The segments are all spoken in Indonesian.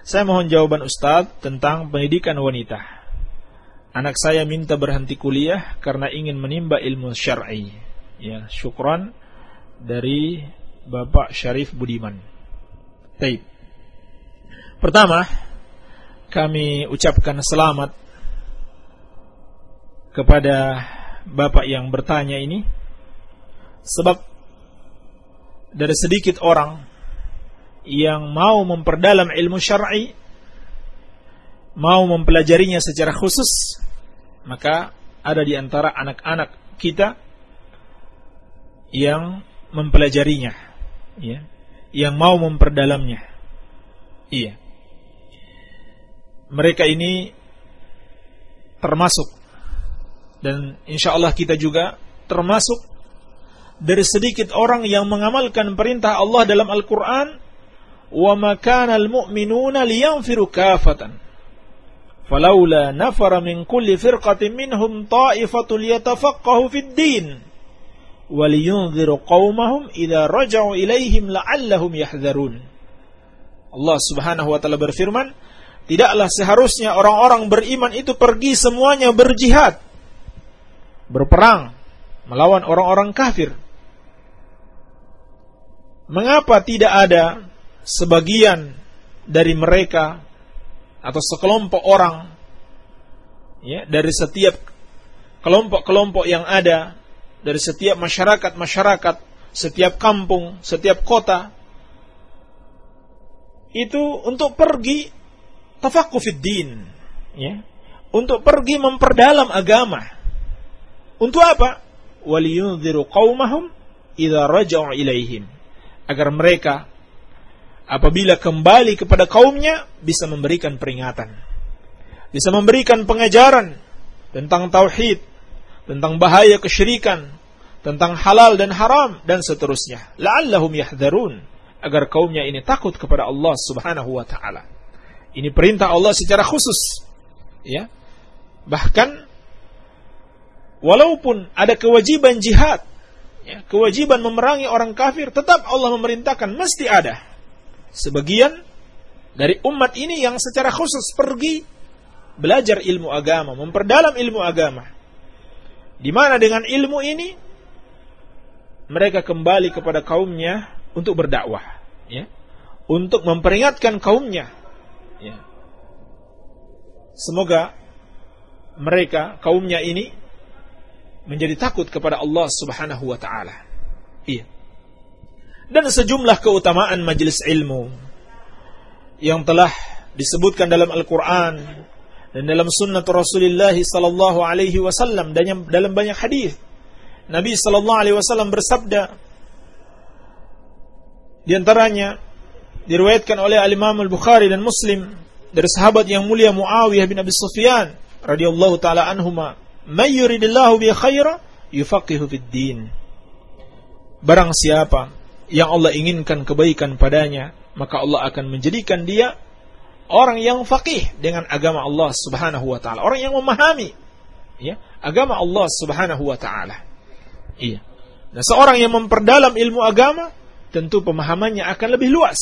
Saya mohon jawaban Ustadz tentang pendidikan wanita. Anak saya minta berhenti kuliah karena ingin menimba ilmu syar'i. Ya, syukran dari Bapak Syarif Budiman. Baik. Pertama, kami ucapkan selamat kepada Bapak yang bertanya ini sebab dari sedikit orang yang mau memperdalam ilmu syar'i mau mempelajarinya secara khusus maka ada di antara anak-anak kita yang mempelajarinya ya yang mau memperdalamnya. Iya. Mereka ini termasuk dan insya Allah kita juga termasuk dari sedikit orang yang mengamalkan perintah Allah dalam Al-Quran wa makana al-mu'minuna liyanfiru kafatan. Falaula nafara min kulli firqatin minhum ta'ifatu liyatafaqahu fid din. Waliyunziru qawmahum idza raja'u ilaihim la'allahum yahdharun. Allah Subhanahu wa taala berfirman tidaklah seharusnya orang-orang beriman itu pergi semuanya berjihad berperang melawan orang-orang kafir. Mengapa tidak ada sebagian dari mereka atau sekelompok orang ya dari setiap kelompok-kelompok yang ada dari setiap masyarakat-masyarakat, setiap kampung, setiap kota itu untuk pergi tafaqufid din ya untuk pergi memperdalam agama. Untuk apa? Waliyunziru qaumahum idza raja'u ilaihim agar mereka apabila kembali kepada kaumnya bisa memberikan peringatan. Bisa memberikan pengajaran tentang tauhid, tentang bahaya kesyirikan, tentang halal dan haram dan seterusnya. La'allahum yahdharun agar kaumnya ini takut kepada Allah Subhanahu wa taala. Ini perintah Allah secara khusus. Ya. Bahkan walaupun ada kewajiban jihad, ya, kewajiban memerangi orang kafir, tetap Allah memerintahkan mesti ada sebagian dari umat ini yang secara khusus pergi belajar ilmu agama, memperdalam ilmu agama. Di mana dengan ilmu ini mereka kembali kepada kaumnya untuk berdakwah, ya. Untuk memperingatkan kaumnya, ya. Semoga mereka kaumnya ini menjadi takut kepada Allah Subhanahu wa taala. Iya dan sejumlah keutamaan majelis ilmu yang telah disebutkan dalam Al-Quran dan dalam sunnah Rasulullah sallallahu alaihi wasallam dan dalam banyak hadis. Nabi sallallahu alaihi wasallam bersabda di antaranya diriwayatkan oleh Al-Imam Al-Bukhari dan Muslim dari sahabat yang mulia Muawiyah bin Abi Sufyan radhiyallahu taala anhuma, "May yuridillahu bi khaira yufaqihu fid din." Barang siapa yang Allah inginkan kebaikan padanya, maka Allah akan menjadikan dia orang yang faqih dengan agama Allah Subhanahu wa taala, orang yang memahami ya, agama Allah Subhanahu wa taala. Iya. Nah, seorang yang memperdalam ilmu agama tentu pemahamannya akan lebih luas.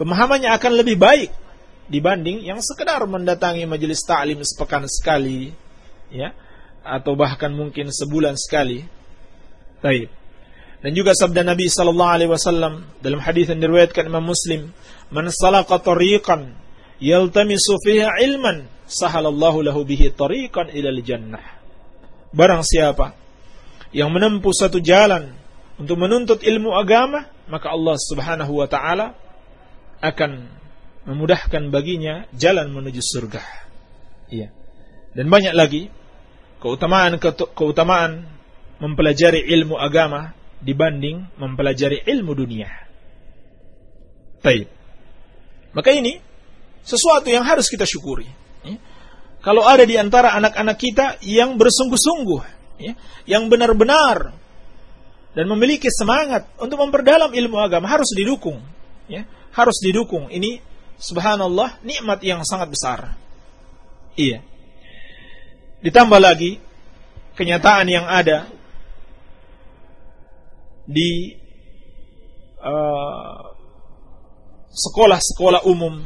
Pemahamannya akan lebih baik dibanding yang sekedar mendatangi majelis ta'lim sepekan sekali ya atau bahkan mungkin sebulan sekali. Baik. Dan juga sabda Nabi sallallahu alaihi wasallam dalam hadis yang diriwayatkan Imam Muslim, "Man salaka tariqan yaltamisu fiha ilman, sahalallahu lahu bihi tariqan ilal jannah." Barang siapa yang menempuh satu jalan untuk menuntut ilmu agama, maka Allah Subhanahu wa taala akan memudahkan baginya jalan menuju surga. Iya. Dan banyak lagi keutamaan keutamaan mempelajari ilmu agama dibanding mempelajari ilmu dunia. Baik. Maka ini sesuatu yang harus kita syukuri. Ya. Kalau ada di antara anak-anak kita yang bersungguh-sungguh, ya, yang benar-benar dan memiliki semangat untuk memperdalam ilmu agama harus didukung, ya, harus didukung. Ini subhanallah nikmat yang sangat besar. Iya. Ditambah lagi kenyataan yang ada di uh, sekolah-sekolah umum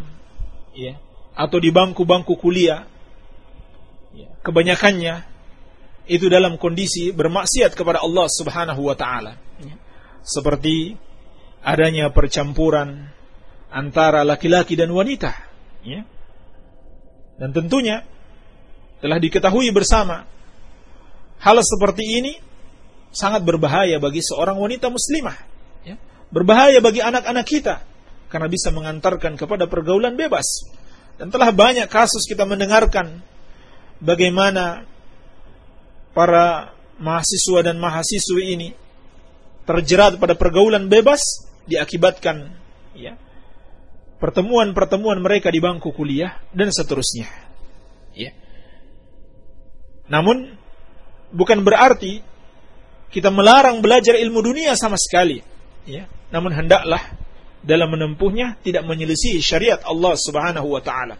ya atau di bangku-bangku kuliah ya, kebanyakannya itu dalam kondisi bermaksiat kepada Allah Subhanahu wa taala ya. seperti adanya percampuran antara laki-laki dan wanita ya dan tentunya telah diketahui bersama hal seperti ini sangat berbahaya bagi seorang wanita muslimah ya. berbahaya bagi anak-anak kita karena bisa mengantarkan kepada pergaulan bebas dan telah banyak kasus kita mendengarkan bagaimana para mahasiswa dan mahasiswi ini terjerat pada pergaulan bebas diakibatkan ya pertemuan-pertemuan mereka di bangku kuliah dan seterusnya. Ya. Namun bukan berarti kita melarang belajar ilmu dunia sama sekali, ya. Namun hendaklah dalam menempuhnya tidak menyelisih syariat Allah Subhanahu wa taala.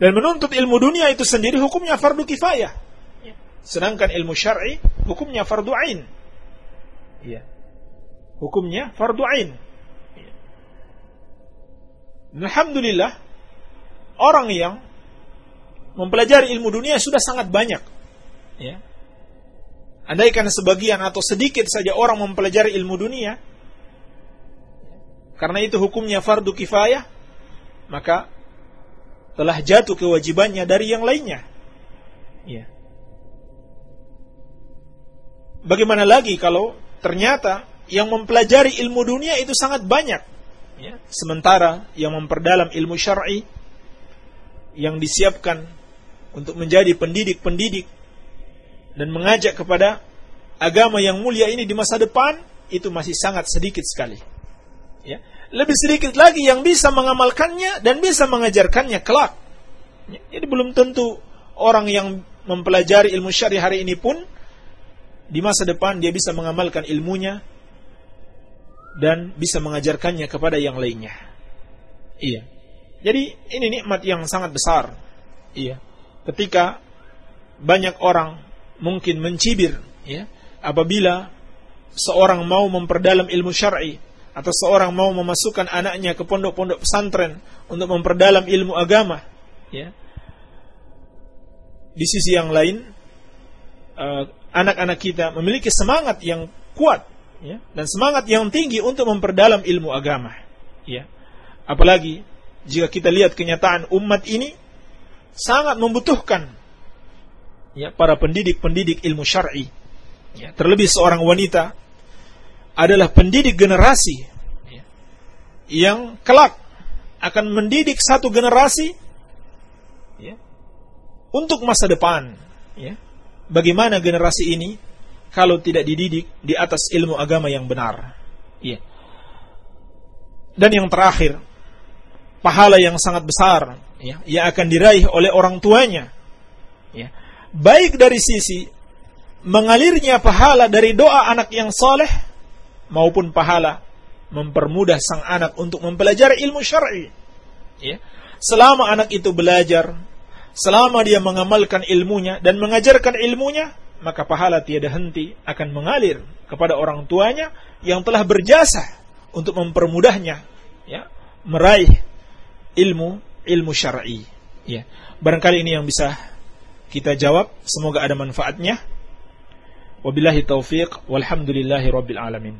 Dan menuntut ilmu dunia itu sendiri hukumnya fardu kifayah. Ya. Sedangkan ilmu syar'i hukumnya fardu ain. Ya. Hukumnya fardu ain. Alhamdulillah orang yang mempelajari ilmu dunia sudah sangat banyak. Ya. Andaikan sebagian atau sedikit saja orang mempelajari ilmu dunia, karena itu hukumnya fardu kifayah, maka telah jatuh kewajibannya dari yang lainnya. Ya. Bagaimana lagi kalau ternyata yang mempelajari ilmu dunia itu sangat banyak, Ya. Sementara yang memperdalam ilmu syar'i yang disiapkan untuk menjadi pendidik-pendidik dan mengajak kepada agama yang mulia ini di masa depan itu masih sangat sedikit sekali. Ya. Lebih sedikit lagi yang bisa mengamalkannya dan bisa mengajarkannya kelak. Ya. Jadi belum tentu orang yang mempelajari ilmu syari hari ini pun di masa depan dia bisa mengamalkan ilmunya dan bisa mengajarkannya kepada yang lainnya. Iya. Jadi ini nikmat yang sangat besar. Iya. Ketika banyak orang mungkin mencibir ya apabila seorang mau memperdalam ilmu syar'i atau seorang mau memasukkan anaknya ke pondok-pondok pesantren untuk memperdalam ilmu agama ya di sisi yang lain eh, anak-anak uh, kita memiliki semangat yang kuat ya, dan semangat yang tinggi untuk memperdalam ilmu agama. Ya. Apalagi jika kita lihat kenyataan umat ini sangat membutuhkan ya, para pendidik-pendidik ilmu syar'i. Ya, terlebih seorang wanita adalah pendidik generasi ya, yang kelak akan mendidik satu generasi ya, untuk masa depan. Ya. Bagaimana generasi ini kalau tidak dididik di atas ilmu agama yang benar. Iya. Dan yang terakhir, pahala yang sangat besar ya, yang akan diraih oleh orang tuanya. Ya. Baik dari sisi mengalirnya pahala dari doa anak yang soleh maupun pahala mempermudah sang anak untuk mempelajari ilmu syar'i. Ya. Selama anak itu belajar, selama dia mengamalkan ilmunya dan mengajarkan ilmunya, maka pahala tiada henti akan mengalir kepada orang tuanya yang telah berjasa untuk mempermudahnya ya meraih ilmu ilmu syar'i ya barangkali ini yang bisa kita jawab semoga ada manfaatnya. Wabillahi taufiq walhamdulillahi rabbil alamin